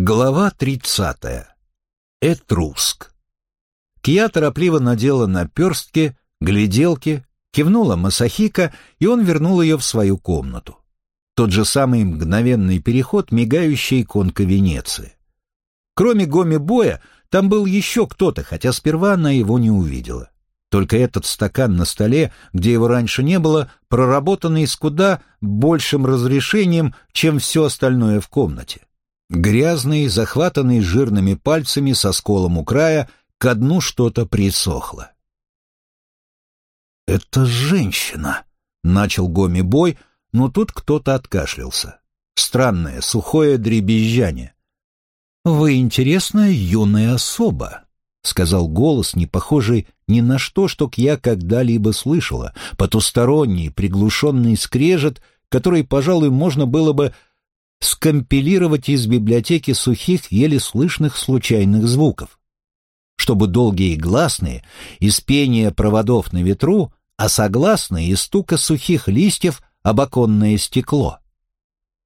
Глава тридцатая. Этруск. Кия торопливо надела наперстки, гляделки, кивнула Масахика, и он вернул ее в свою комнату. Тот же самый мгновенный переход, мигающая иконка Венеции. Кроме Гоми-боя, там был еще кто-то, хотя сперва она его не увидела. Только этот стакан на столе, где его раньше не было, проработанный с куда большим разрешением, чем все остальное в комнате. Грязный, захватанный жирными пальцами со сколом у края, ко дну что-то присохло. «Это женщина», — начал Гоми бой, но тут кто-то откашлялся. Странное, сухое дребезжание. «Вы интересная юная особа», — сказал голос, не похожий ни на что, что я когда-либо слышала, потусторонний, приглушенный скрежет, который, пожалуй, можно было бы скомпилировать из библиотеки сухих, еле слышных случайных звуков, чтобы долгие гласные из пения проводов на ветру, а согласные из стука сухих листьев об оконное стекло.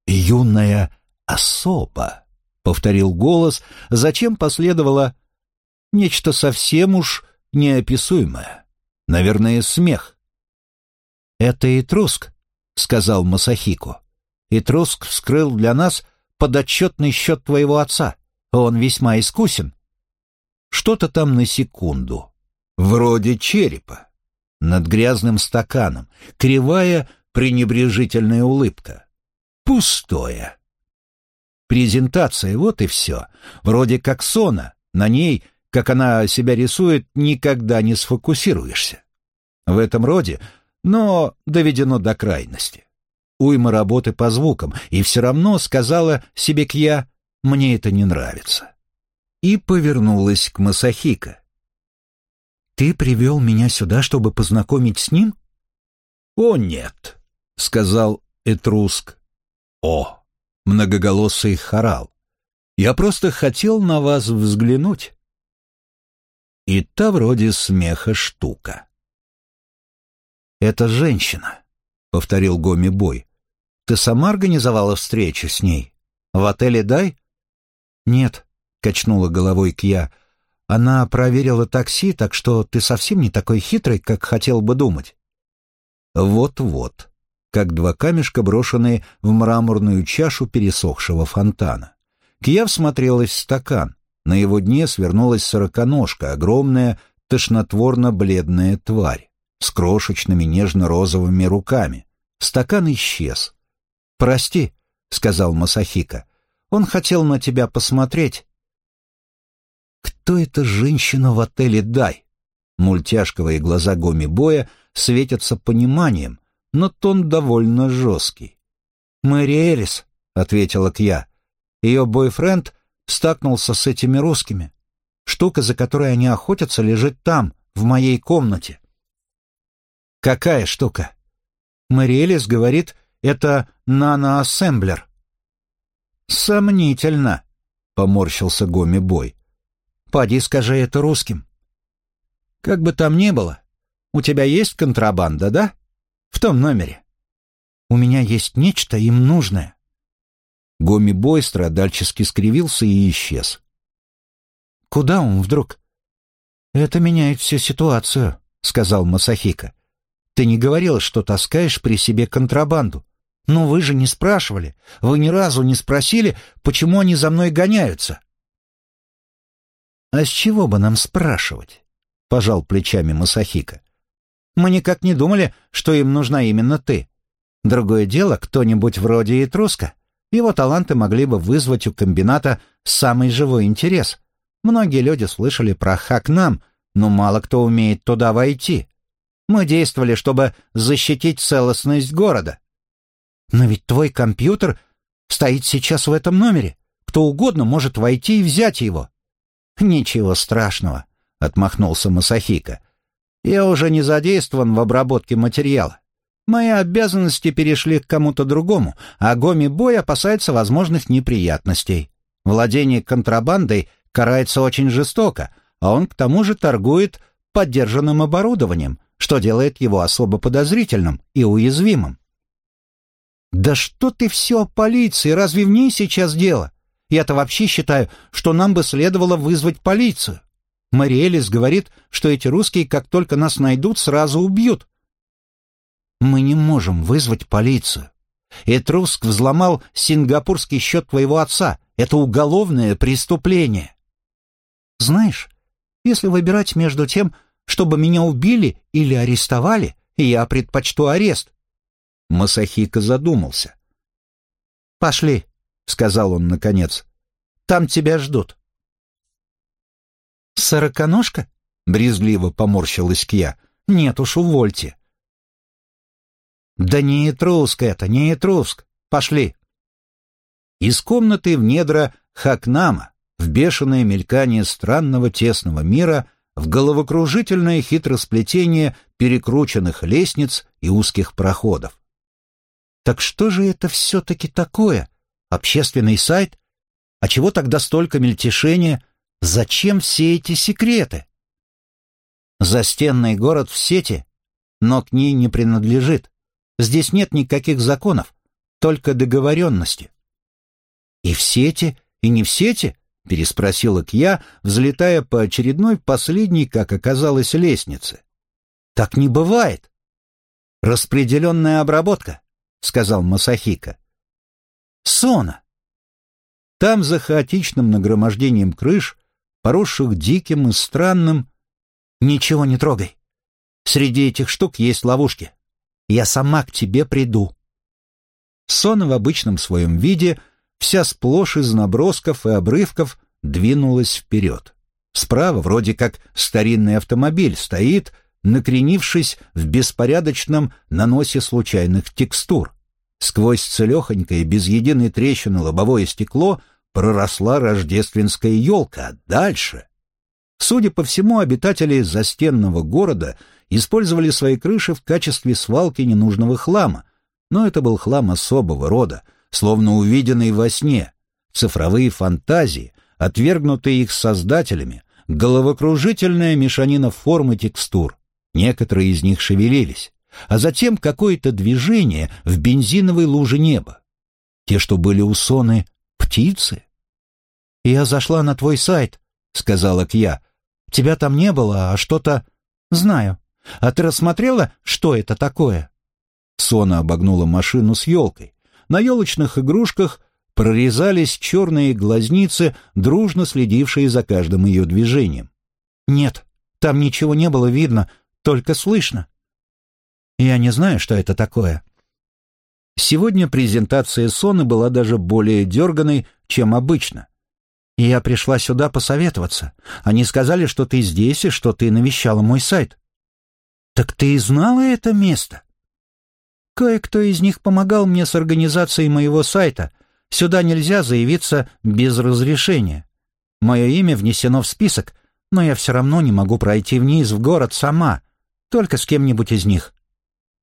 «Юная особа», — повторил голос, зачем последовало нечто совсем уж неописуемое. Наверное, смех. «Это Итруск», — сказал Масахико. И Труск вскрыл для нас подотчетный счет твоего отца. Он весьма искусен. Что-то там на секунду. Вроде черепа. Над грязным стаканом. Кривая, пренебрежительная улыбка. Пустое. Презентация, вот и все. Вроде как сона. На ней, как она себя рисует, никогда не сфокусируешься. В этом роде, но доведено до крайности уйма работы по звукам, и все равно сказала себе Кья «мне это не нравится». И повернулась к Масахика. «Ты привел меня сюда, чтобы познакомить с ним?» «О, нет», — сказал Этруск. «О», — многоголосый хорал. «Я просто хотел на вас взглянуть». И та вроде смеха штука. «Это женщина», — повторил Гоми Бой. Ты сама организовала встречу с ней? В отеле «Дай»?» «Нет», — качнула головой Кья. «Она проверила такси, так что ты совсем не такой хитрый, как хотел бы думать». «Вот-вот», как два камешка, брошенные в мраморную чашу пересохшего фонтана. Кья всмотрелась в стакан. На его дне свернулась сороконожка, огромная, тошнотворно-бледная тварь, с крошечными нежно-розовыми руками. Стакан исчез. «Прости», — сказал Масахика. «Он хотел на тебя посмотреть». «Кто эта женщина в отеле «Дай»?» Мультяшковые глаза Гоми Боя светятся пониманием, но тон довольно жесткий. «Мэри Элис», — ответила Кья. «Ее бойфренд стакнулся с этими русскими. Штука, за которой они охотятся, лежит там, в моей комнате». «Какая штука?» Мэри Элис говорит, это наноассемблер». «Сомнительно», — поморщился Гоми Бой. «Поди скажи это русским». «Как бы там ни было, у тебя есть контрабанда, да? В том номере». «У меня есть нечто им нужное». Гоми Бой страдальчески скривился и исчез. «Куда он вдруг?» «Это меняет всю ситуацию», — сказал Масахика. «Ты не говорил, что таскаешь при себе контрабанду. «Но вы же не спрашивали. Вы ни разу не спросили, почему они за мной гоняются». «А с чего бы нам спрашивать?» — пожал плечами Масахика. «Мы никак не думали, что им нужна именно ты. Другое дело, кто-нибудь вроде Этруска. Его таланты могли бы вызвать у комбината самый живой интерес. Многие люди слышали про Хакнам, но мало кто умеет туда войти. Мы действовали, чтобы защитить целостность города. Но ведь твой компьютер стоит сейчас в этом номере. Кто угодно может войти и взять его. Ничего страшного, отмахнулся Масахика. Я уже не задействован в обработке материала. Мои обязанности перешли к кому-то другому, а Гоми Бой опасается возможных неприятностей. Владение контрабандой карается очень жестоко, а он к тому же торгует поддержанным оборудованием, что делает его особо подозрительным и уязвимым. «Да что ты все о полиции? Разве в ней сейчас дело? Я-то вообще считаю, что нам бы следовало вызвать полицию. Мэри говорит, что эти русские, как только нас найдут, сразу убьют. Мы не можем вызвать полицию. Этруск взломал сингапурский счет твоего отца. Это уголовное преступление. Знаешь, если выбирать между тем, чтобы меня убили или арестовали, я предпочту арест. Масахика задумался. «Пошли», — сказал он наконец. «Там тебя ждут». «Сороконожка?» — брезгливо поморщилась Кья. «Нет уж, увольте. «Да не Этруск это, не Этруск. Пошли!» Из комнаты в недра Хакнама, в бешеное мелькание странного тесного мира, в головокружительное хитросплетение перекрученных лестниц и узких проходов. Так что же это все-таки такое? Общественный сайт? А чего тогда столько мельтешения? Зачем все эти секреты? Застенный город в сети, но к ней не принадлежит. Здесь нет никаких законов, только договоренности. И в сети, и не в сети? Переспросила Кья, взлетая по очередной последней, как оказалось, лестнице. Так не бывает. Распределенная обработка, сказал Масахика. Сона. Там за хаотичным нагромождением крыш, поросших диким и странным, ничего не трогай. Среди этих штук есть ловушки. Я сама к тебе приду». Сона в обычном своем виде, вся сплошь из набросков и обрывков, двинулась вперед. Справа вроде как старинный автомобиль стоит, накренившись в беспорядочном наносе случайных текстур. Сквозь целехонькое, без единой трещины лобовое стекло проросла рождественская елка, а дальше... Судя по всему, обитатели застенного города использовали свои крыши в качестве свалки ненужного хлама, но это был хлам особого рода, словно увиденный во сне, цифровые фантазии, отвергнутые их создателями, головокружительная мешанина форм и текстур. Некоторые из них шевелились, а затем какое-то движение в бензиновой луже неба. Те, что были у Соны, птицы. «Я зашла на твой сайт», — сказала Кья. «Тебя там не было, а что-то...» «Знаю. А ты рассмотрела, что это такое?» Сона обогнула машину с елкой. На елочных игрушках прорезались черные глазницы, дружно следившие за каждым ее движением. «Нет, там ничего не было видно, только слышно». «Я не знаю, что это такое». Сегодня презентация Соны была даже более дерганой, чем обычно. я пришла сюда посоветоваться. Они сказали, что ты здесь и что ты навещала мой сайт. «Так ты и знала это место?» «Кое-кто из них помогал мне с организацией моего сайта. Сюда нельзя заявиться без разрешения. Мое имя внесено в список, но я все равно не могу пройти вниз в город сама, только с кем-нибудь из них».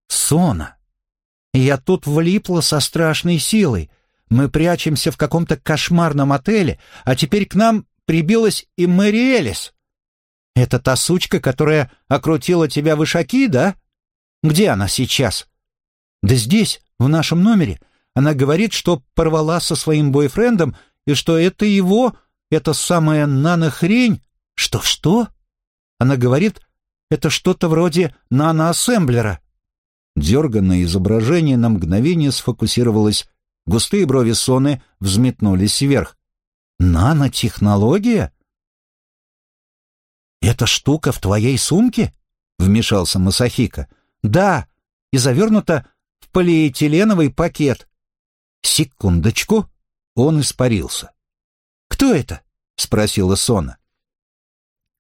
«Сона!» «Я тут влипла со страшной силой. Мы прячемся в каком-то кошмарном отеле, а теперь к нам прибилась и Мэри Элис». «Это та сучка, которая окрутила тебя в ишаки, да? Где она сейчас?» «Да здесь, в нашем номере. Она говорит, что порвала со своим бойфрендом, и что это его, это самая нанохрень. Что-что?» Она говорит, это что-то вроде наноассемблера. Дерганное изображение на мгновение сфокусировалось. Густые брови Соны взметнулись вверх. «Нанотехнология?» «Эта штука в твоей сумке?» — вмешался Масахика. «Да, и завернута в полиэтиленовый пакет». «Секундочку». Он испарился. «Кто это?» — спросила Сона.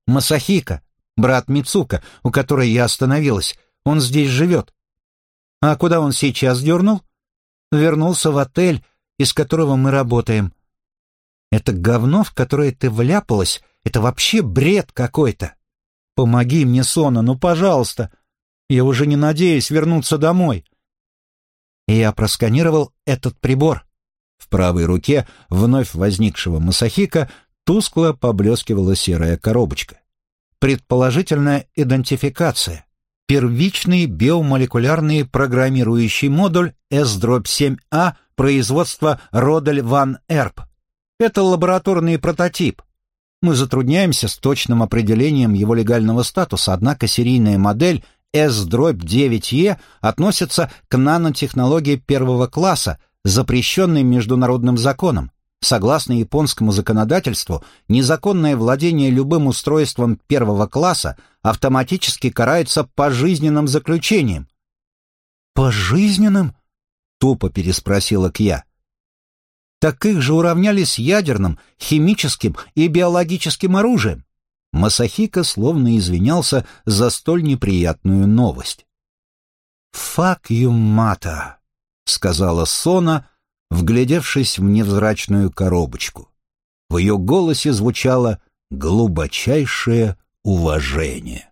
«Масахика, брат Мицука, у которой я остановилась. Он здесь живет». «А куда он сейчас дернул?» «Вернулся в отель, из которого мы работаем». «Это говно, в которое ты вляпалась, это вообще бред какой-то. Помоги мне, Сона, ну, пожалуйста. Я уже не надеюсь вернуться домой. Я просканировал этот прибор. В правой руке вновь возникшего Масахика тускло поблескивала серая коробочка. Предположительная идентификация. Первичный биомолекулярный программирующий модуль S-7A производства Родель Ван Эрп. Это лабораторный прототип. Мы затрудняемся с точным определением его легального статуса, однако серийная модель S-9E относится к нанотехнологии первого класса, запрещенной международным законом. Согласно японскому законодательству, незаконное владение любым устройством первого класса автоматически карается пожизненным заключением. «Пожизненным?» — тупо переспросила Кья. «Так их же уравняли с ядерным, химическим и биологическим оружием». Масахика словно извинялся за столь неприятную новость. «Fuck you, мата», — сказала Сона, вглядевшись в невзрачную коробочку. В ее голосе звучало глубочайшее уважение.